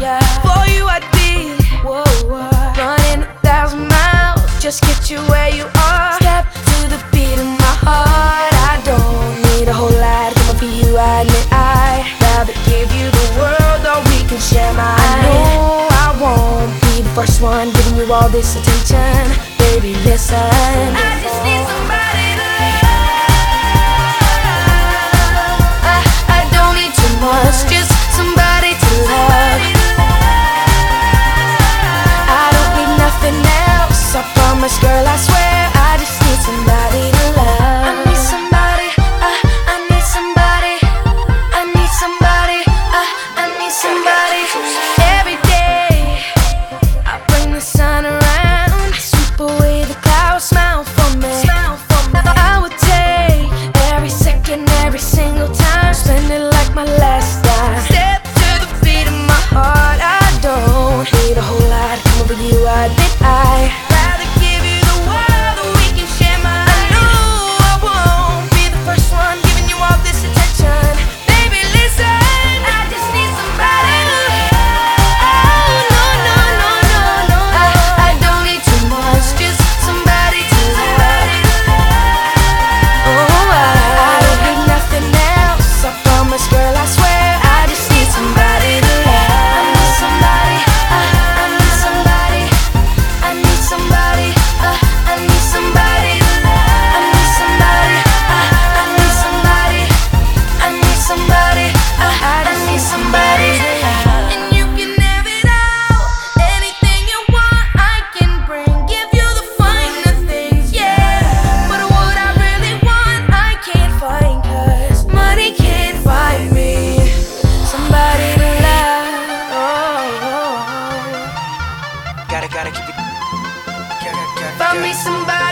yeah. For you, I'd be whoa, whoa. running a thousand miles just get you where you are. Step to the beat of my heart. I don't need a whole lot to come for you. I admit I rather give you the world, or we can share my. I know I won't be the first one giving you all this attention, baby. Listen. Love me somebody.